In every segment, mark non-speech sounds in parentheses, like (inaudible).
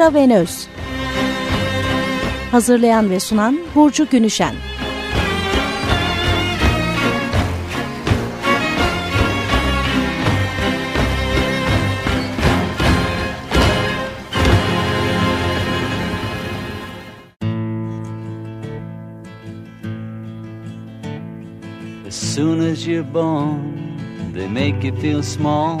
intravenöz. Hazırlayan ve sunan Burcu Günüşen. As soon as you're born, they make you feel small.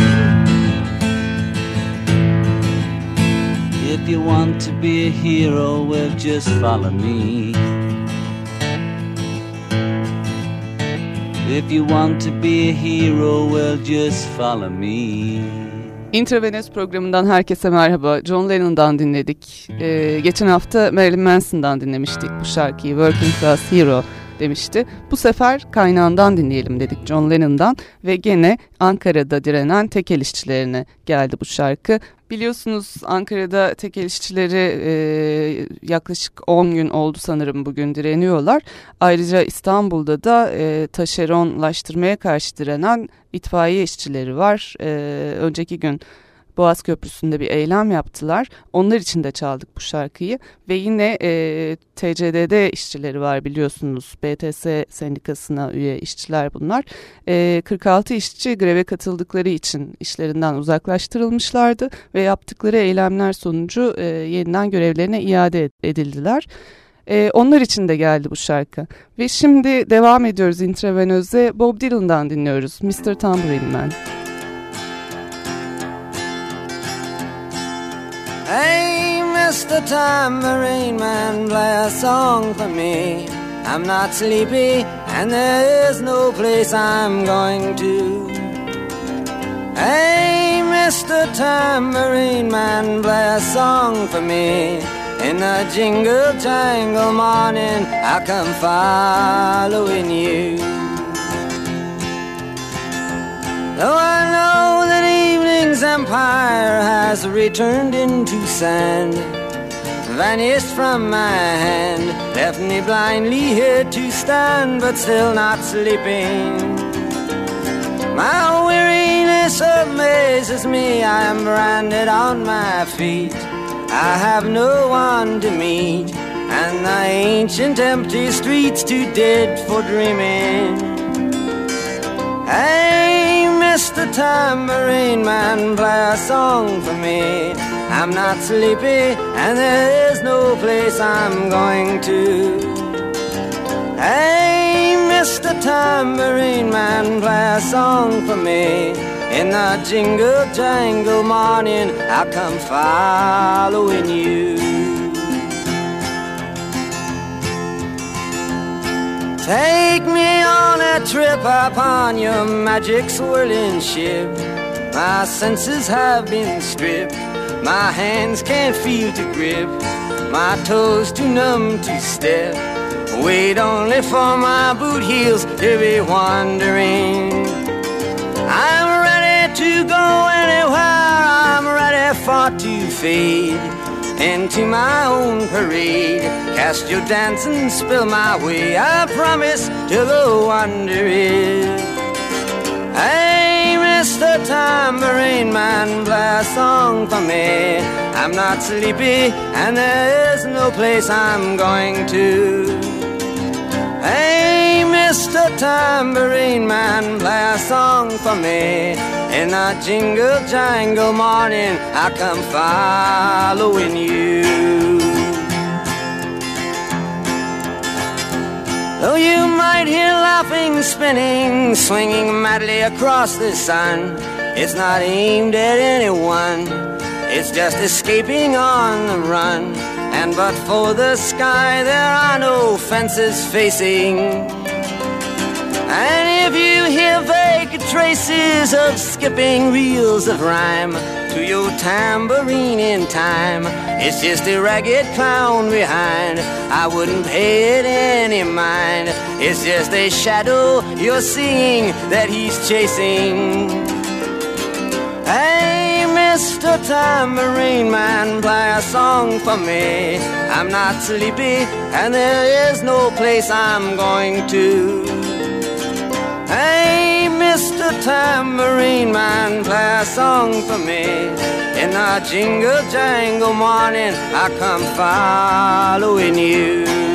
You want to be a hero, well, just follow me. If you want to be a hero, well, just follow me. Intravenöz programından herkese merhaba. John Lennon'dan dinledik. Ee, geçen hafta Marilyn Manson'dan dinlemiştik bu şarkıyı. Working Class Hero demişti. Bu sefer kaynağından dinleyelim dedik John Lennon'dan ve gene Ankara'da direnen tekel işçilerine geldi bu şarkı. Biliyorsunuz Ankara'da tekel işçileri e, yaklaşık 10 gün oldu sanırım bugün direniyorlar. Ayrıca İstanbul'da da e, taşeronlaştırmaya karşı direnen itfaiye işçileri var. E, önceki gün Boğaz Köprüsü'nde bir eylem yaptılar. Onlar için de çaldık bu şarkıyı ve yine e, TCDD işçileri var biliyorsunuz. BTS sendikasına üye işçiler bunlar. E, 46 işçi greve katıldıkları için işlerinden uzaklaştırılmışlardı ve yaptıkları eylemler sonucu e, yeniden görevlerine iade edildiler. Ee, onlar için de geldi bu şarkı. Ve şimdi devam ediyoruz intravenöze. Bob Dylan'dan dinliyoruz. Mr. Tambourine Man. Tambourine Man, play a song for me. I'm not sleepy, and there is no place I'm going to. Hey, Mr. Tambourine Man, play a song for me. In the jingle jangle morning, I come following you. Though I know that evening's empire has returned into sand vanished from my hand, left me blindly here to stand, but still not sleeping. My weariness amazes me, I am branded on my feet. I have no one to meet, and the ancient empty streets too dead for dreaming. Hey, Mr. Tambourine Man, play a song for me. I'm not sleepy, and there is no place I'm going to. Hey, Mr. Tambourine Man, play a song for me. In the jingle jangle morning, I'll come following you. Take me on a trip upon your magic swirling ship. My senses have been stripped my hands can't feel to grip, my toes too numb to step. Wait only for my boot heels to be wandering. I'm ready to go anywhere, I'm ready for to fade into my own parade. Cast your dance and spill my way. I promise to go under. Hey, Mr. Tambourine Man, play a song for me. I'm not sleepy, and there is no place I'm going to. Hey, Mr. Tambourine Man, play a song for me. In a jingle jangle morning, I come following you. Though you might hear laughing, spinning, swinging madly across the sun, it's not aimed at anyone. It's just escaping on the run. And but for the sky, there are no fences facing. And if you hear vague traces of skipping reels of rhyme, to your tambourine in time. It's just a ragged clown behind. I wouldn't pay it any mind. It's just a shadow you're seeing that he's chasing. Hey, Mr. Tambourine Man, play a song for me. I'm not sleepy, and there is no place I'm going to. Hey, Mr. Tambourine Man, play a song for me. In the jingle jangle morning, I come following you.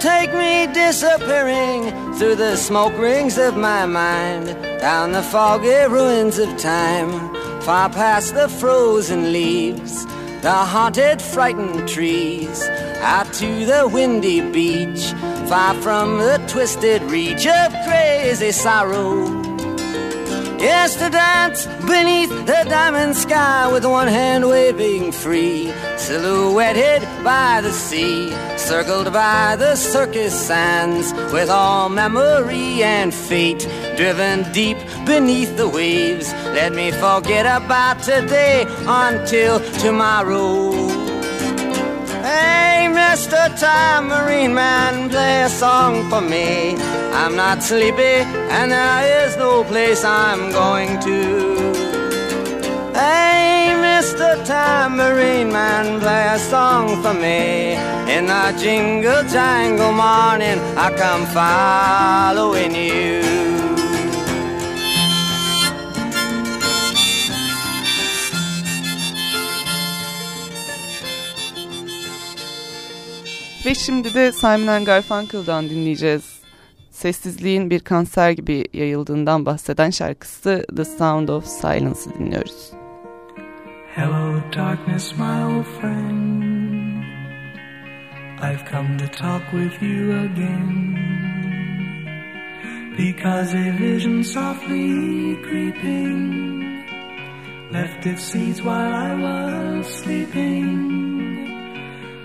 Take me disappearing through the smoke rings of my mind, down the foggy ruins of time, far past the frozen leaves, the haunted, frightened trees, out to the windy beach, far from the twisted reach of crazy sorrow. Yes, to dance beneath the diamond sky with one hand waving free, silhouetted by the sea, circled by the circus sands, with all memory and fate driven deep beneath the waves. Let me forget about today until tomorrow. Mr. Tambourine Man, play a song for me. I'm not sleepy, and there is no place I'm going to. Hey, Mr. Tambourine Man play a song for me. In the jingle jangle morning, I come following you. Ve şimdi de Simon Garfunkel'dan dinleyeceğiz. Sessizliğin bir kanser gibi yayıldığından bahseden şarkısı The Sound of Silence'ı dinliyoruz. Hello darkness my old friend I've come to talk with you again Because a vision softly creeping Left its seeds while I was sleeping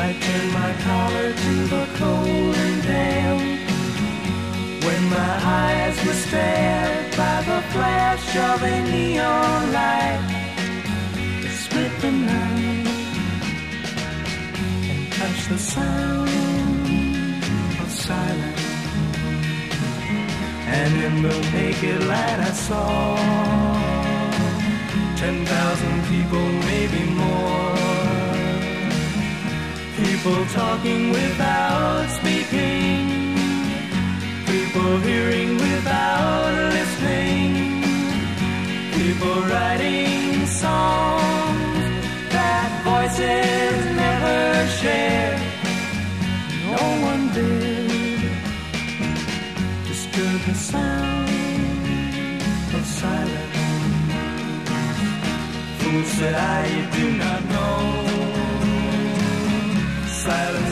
I turned my collar to the cold and damp. When my eyes were stared by the flash of a neon light That split the night And touched the sound of silence. And in the naked light I saw Ten thousand people, maybe more People talking without speaking. People hearing without listening. People writing songs that voices never share. No one did disturb the sound of silence. Fool said I, do not know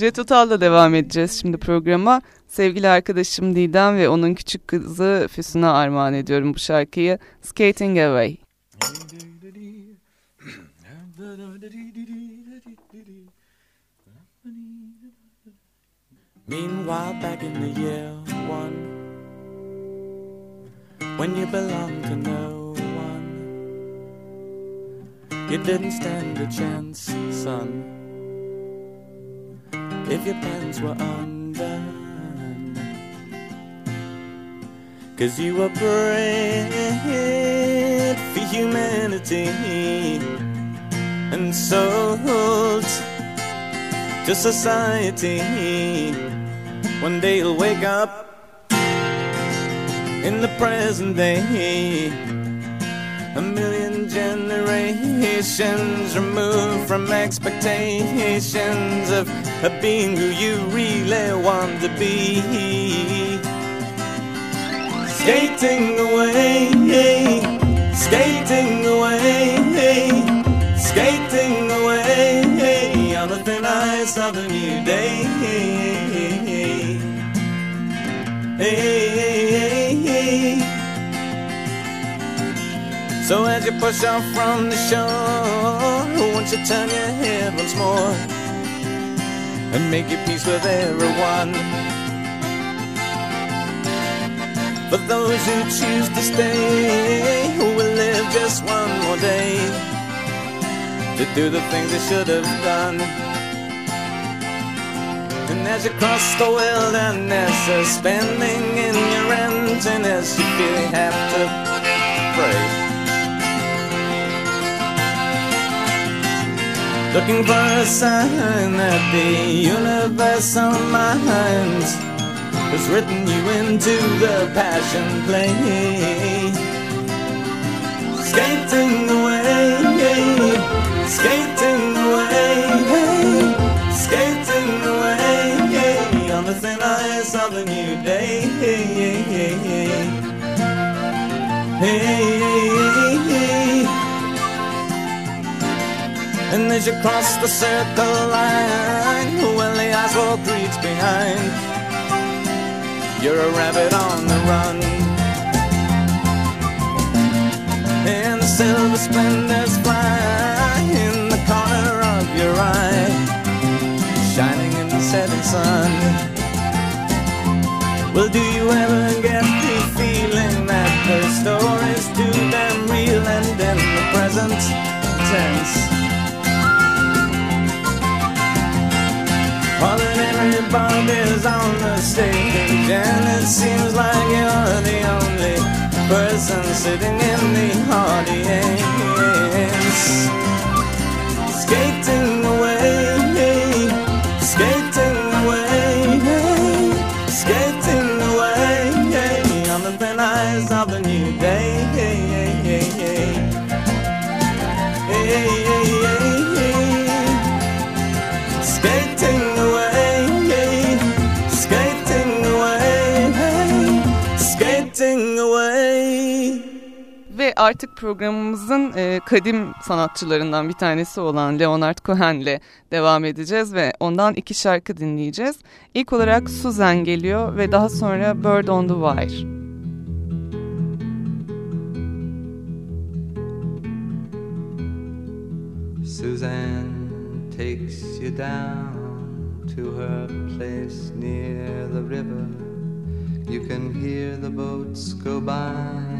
Jet Total'da devam edeceğiz şimdi programa. Sevgili arkadaşım Didem ve onun küçük kızı Füsun'a armağan ediyorum bu şarkıyı. Skating Away. Meanwhile back in the year one When you belong to no one You didn't stand a chance, son if your pants were undone. Cause you were bred for humanity and sold to society. One day you'll wake up in the present day a million generations removed from expectations of, of being who you really want to be. Skating away, skating away, skating away on the thin ice of a new day. Hey, hey, hey, so as you push off from the shore, won't you turn your head once more and make your peace with everyone? For those who choose to stay, who will live just one more day to do the things they should have done. And as you cross the wilderness, suspending in your emptiness, you feel you have to pray. Looking for a sign that the universe on my hands has written you into the passion play. Skating away, skating away, skating away on the thin ice of a new day. And as you cross the circle line, well, the asphalt creaks behind. You're a rabbit on the run. And the silver splendors fly in the corner of your eye, shining in the setting sun. Well, do you ever get that everybody's on the stage, and it seems like you're the only person sitting in the audience. Artık programımızın e, kadim sanatçılarından bir tanesi olan Leonard Cohen'le devam edeceğiz ve ondan iki şarkı dinleyeceğiz. İlk olarak Susan geliyor ve daha sonra Bird on the Wire. Suzanne takes you down to her place near the river. You can hear the boats go by.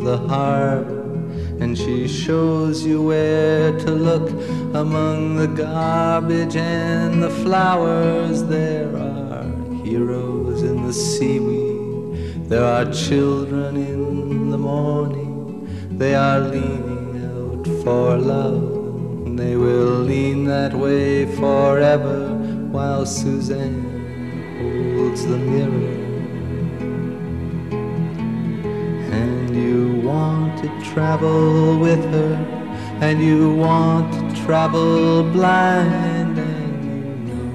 the Harbor. And she shows you where to look among the garbage and the flowers. There are heroes in the seaweed, there are children in the morning, they are leaning out for love. They will lean that way forever while Suzanne holds the mirror. Want to travel with her, and you want to travel blind, and you know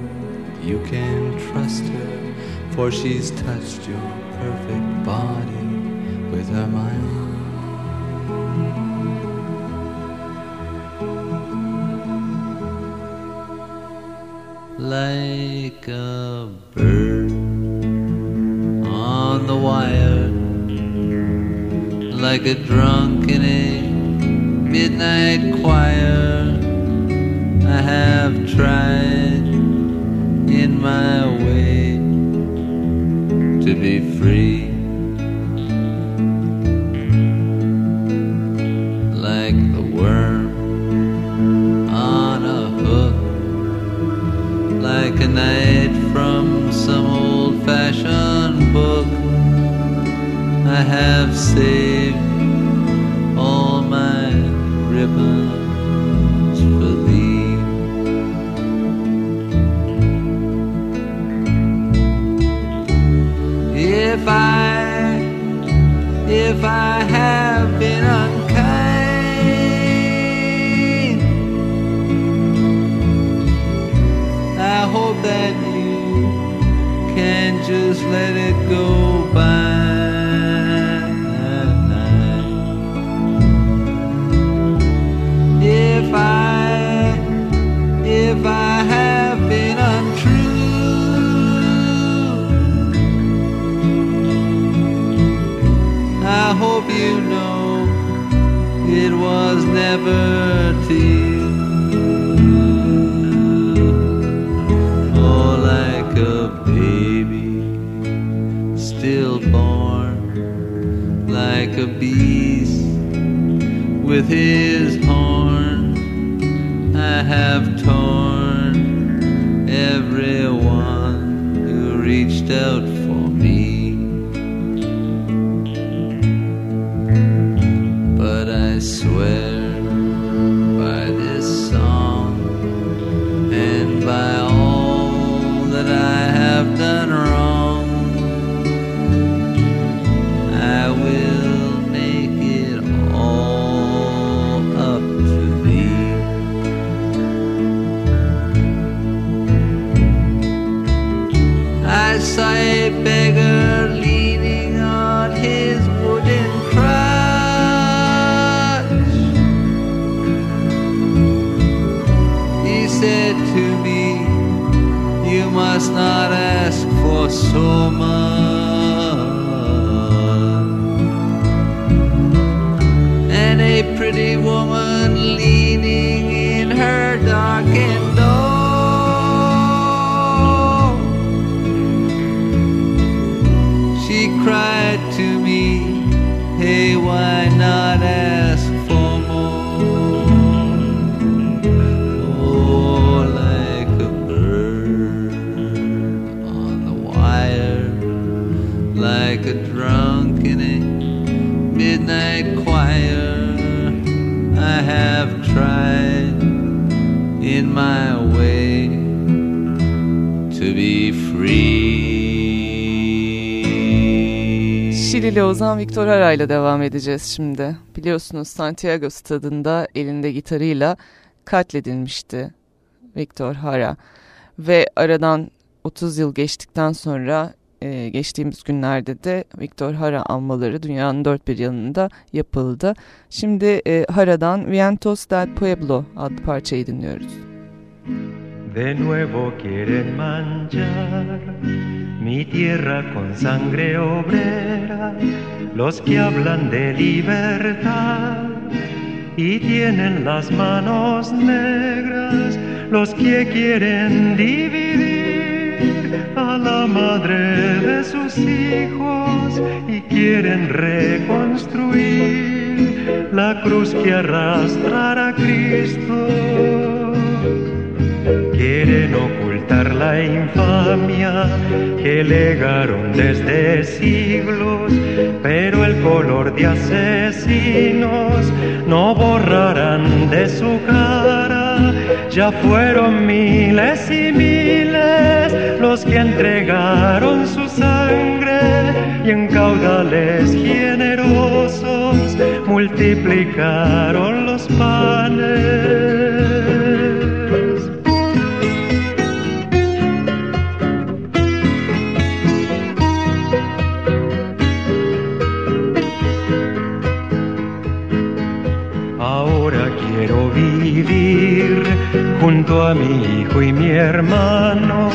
you can trust her, for she's touched your perfect body with her mind. Like a bird on the wire like a drunk in a midnight choir. I have tried in my way to be free. Like the worm on a hook, like a night I have saved all my ribbons for thee. If I, if I have been unkind, I hope that you can just let it go by. You. Oh, like a baby stillborn, like a beast with his horn. I have torn everyone who reached out Şilili Ozan Victor Hara ile devam edeceğiz şimdi. Biliyorsunuz Santiago stadında elinde gitarıyla katledilmişti Victor Hara. Ve aradan 30 yıl geçtikten sonra e, geçtiğimiz günlerde de Victor Hara almaları dünyanın dört bir yanında yapıldı. Şimdi e, Hara'dan Vientos del Pueblo adlı parçayı dinliyoruz. De nuevo quieren manchar mi tierra con sangre obrera, los que hablan de libertad y tienen las manos negras los que quieren dividir a la madre de sus hijos y quieren reconstruir la cruz que arrastrará Cristo. Infamia que legaron desde siglos, pero el color de asesinos no borrarán de su cara. Ya fueron miles y miles los que entregaron su sangre y en caudales generosos multiplicaron los panes. A mi hijo y mi hermano,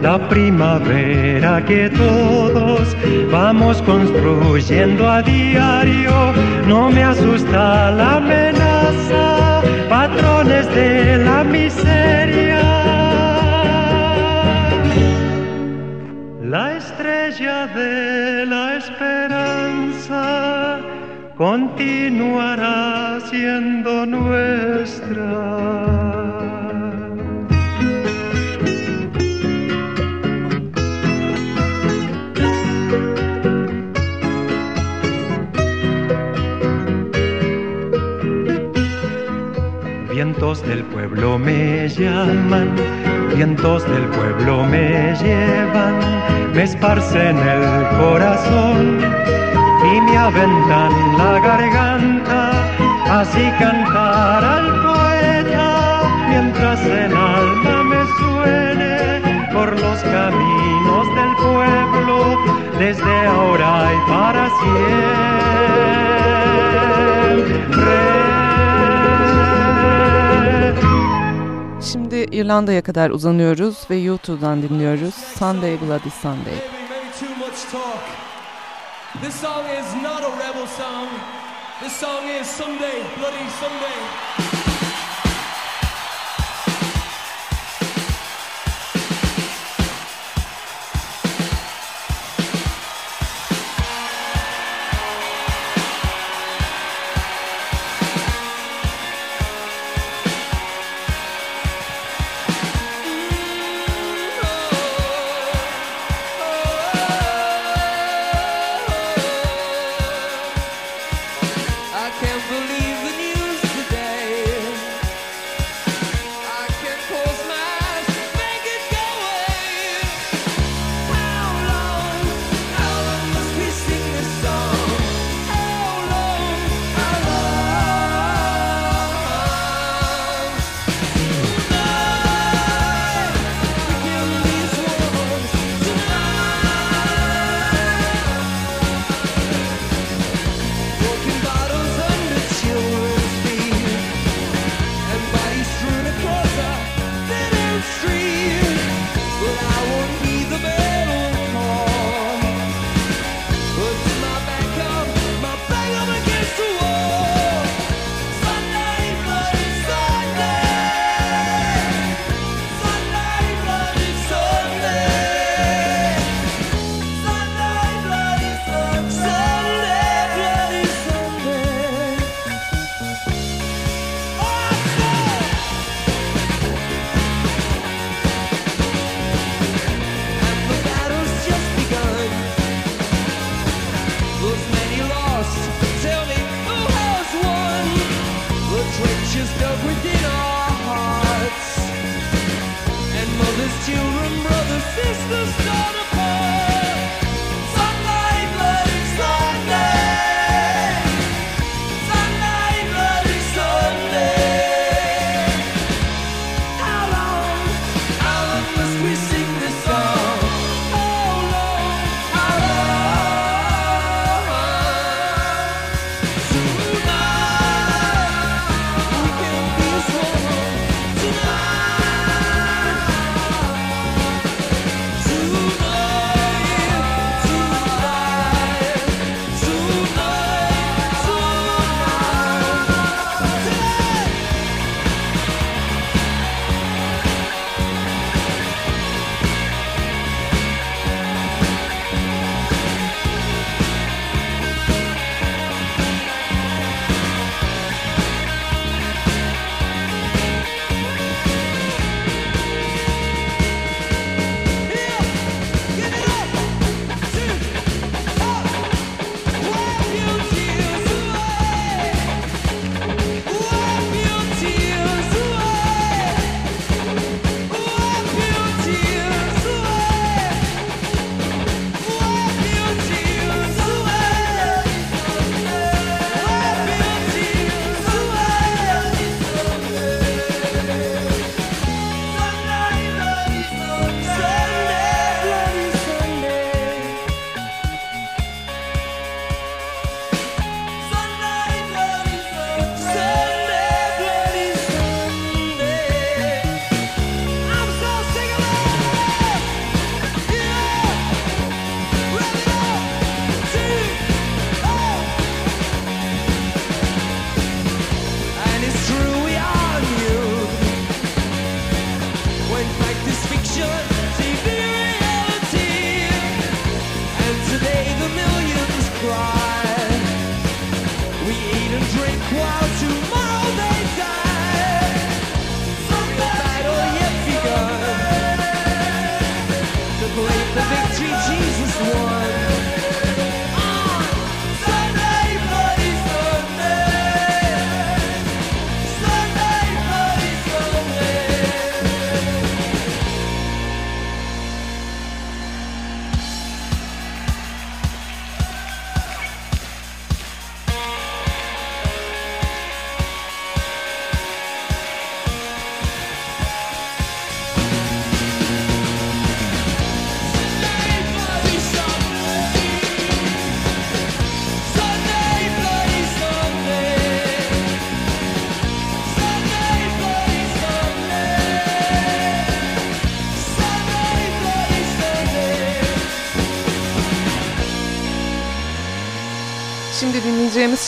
la primavera que todos vamos construyendo a diario. No me asusta la amenaza, patrones de la miseria. La estrella de la esperanza continuará siendo nuestra. Vientos del pueblo me llaman, vientos del pueblo me llevan, me esparcen el corazón y me aventan la garganta, así cantar al poeta mientras el alma me suene por los caminos del pueblo, desde ahora y para siempre. İrlanda'ya kadar uzanıyoruz ve YouTube'dan dinliyoruz. Sunday Bloody Sunday. This song is not a rebel song. This song is Sunday, Bloody Sunday.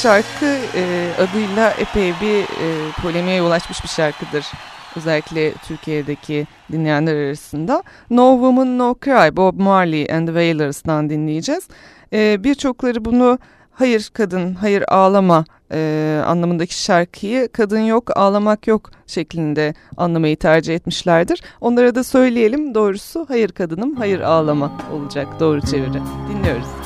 şarkı e, adıyla epey bir e, polemiğe yol açmış bir şarkıdır. Özellikle Türkiye'deki dinleyenler arasında. No Woman No Cry, Bob Marley and the Wailers'dan dinleyeceğiz. E, Birçokları bunu hayır kadın, hayır ağlama e, anlamındaki şarkıyı kadın yok, ağlamak yok şeklinde anlamayı tercih etmişlerdir. Onlara da söyleyelim doğrusu hayır kadınım, hayır ağlama olacak doğru çeviri. Dinliyoruz.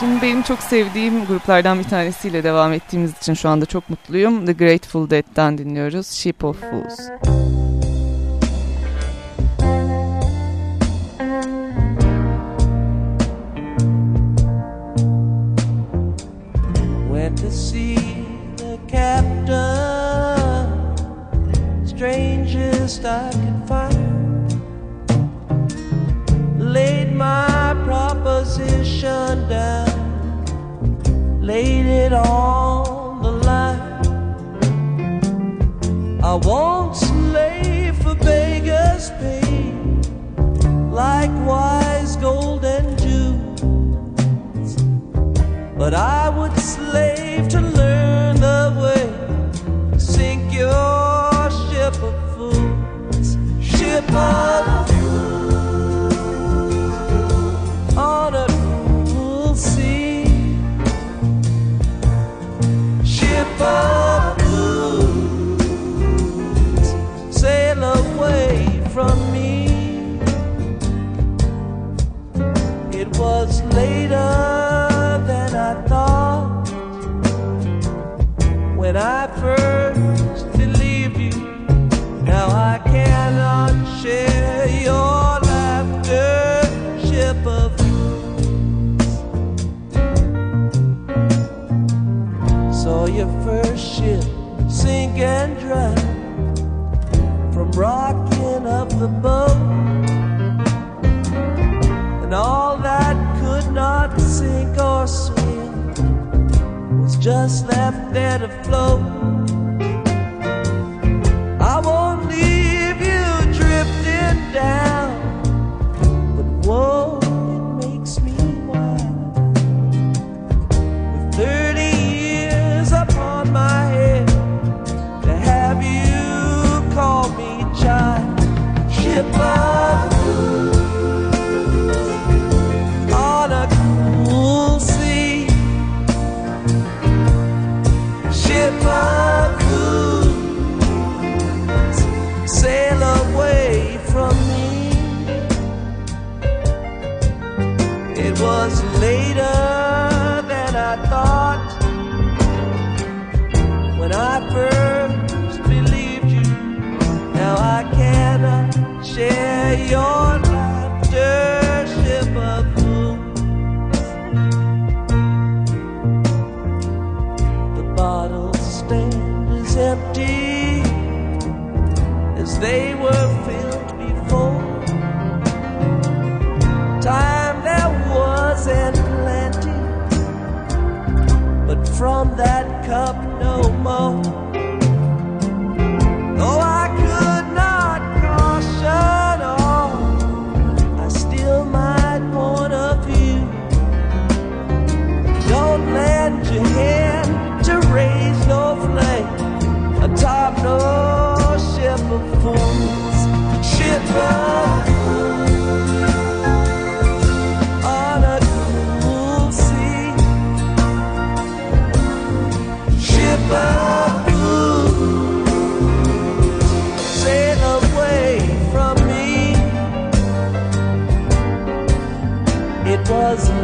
Programı benim çok sevdiğim gruplardan bir tanesiyle devam ettiğimiz için şu anda çok mutluyum. The Grateful Dead'den dinliyoruz. Ship of Fools. Went to see the captain, strangest I could find. Laid my proposition down, laid it on the line. I won't slave for beggars' pay, likewise gold and jewels. But I would slave to learn the way, sink your ship of fools, ship of away from me. It was later than I thought when I first you. Now I cannot share your and drown from rocking up the boat and all that could not sink or swim was just left there to float.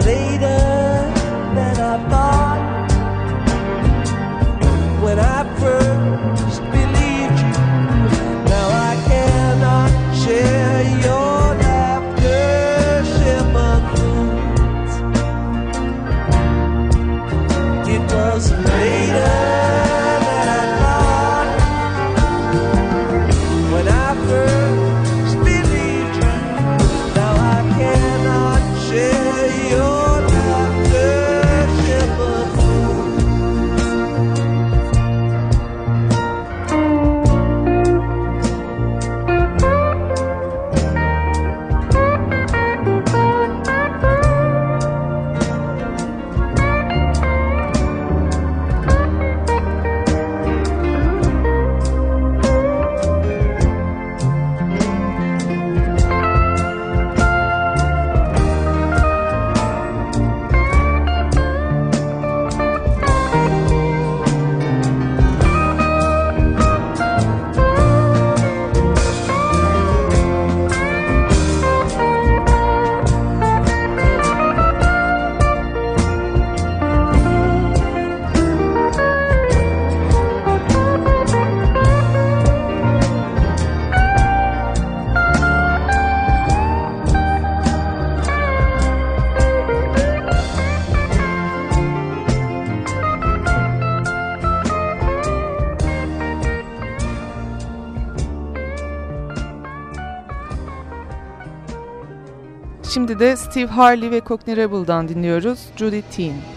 Later Şimdi de Steve Harley ve Cockney Rebel'dan dinliyoruz Judy Teen.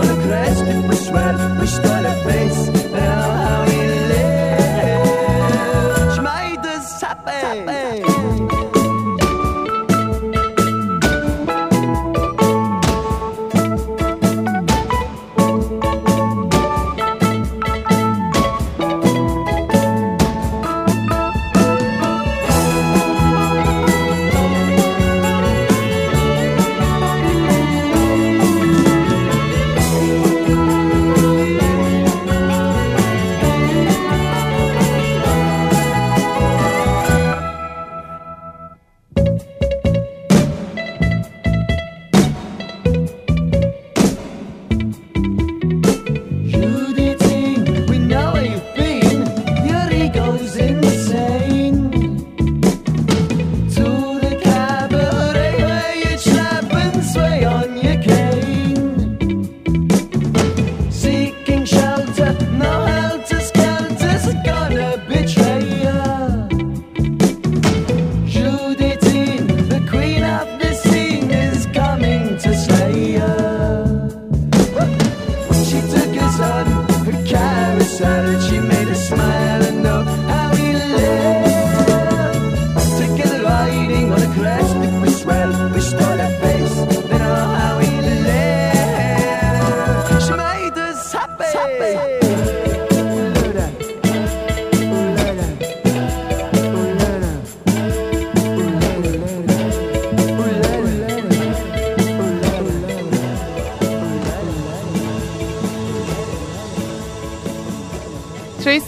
regret if we swear we stand.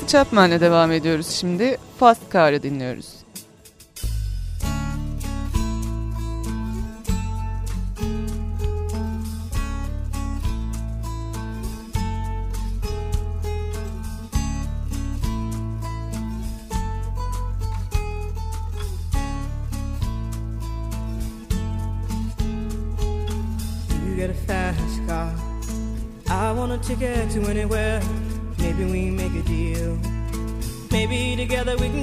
Chapman'le devam ediyoruz şimdi. Fast Car'ı dinliyoruz. You get a fast car. I want a ticket to anywhere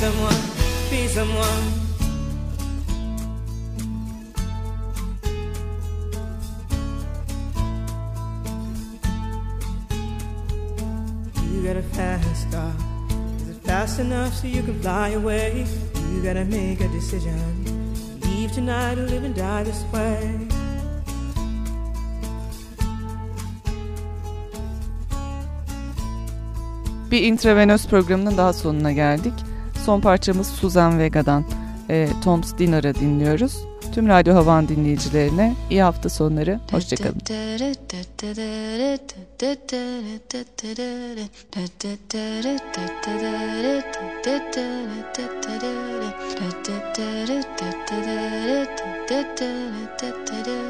Someone, be someone. You got a fast car. Is it fast enough so you can fly away? You gotta make a decision. Leave tonight or live and die this way. Bir intravenöz programının daha sonuna geldik. Son parçamız Suzan Vega'dan e, Tom's Dinner'ı dinliyoruz. Tüm Radyo Havan dinleyicilerine iyi hafta sonları. Hoşçakalın. (laughs)